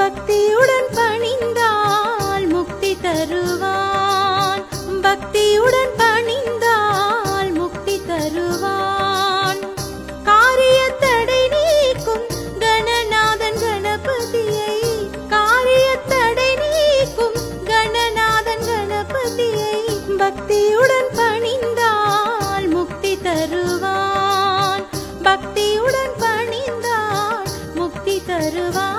பக்தியுடன் பணிந்தால் முக்தி தருவான். பக்தியுடன் பணிந்தால் முக்தி தருவான். காரிய தடை நீக்கும் கணநாதன் கணபதியை காரிய தடை நீக்கும் கணநாதன் கணபதியை பக்தியுடன் பணிந்தால் முக்தி தருவான். பக்தியுடன் பணிந்தால் முக்தி தருவான்.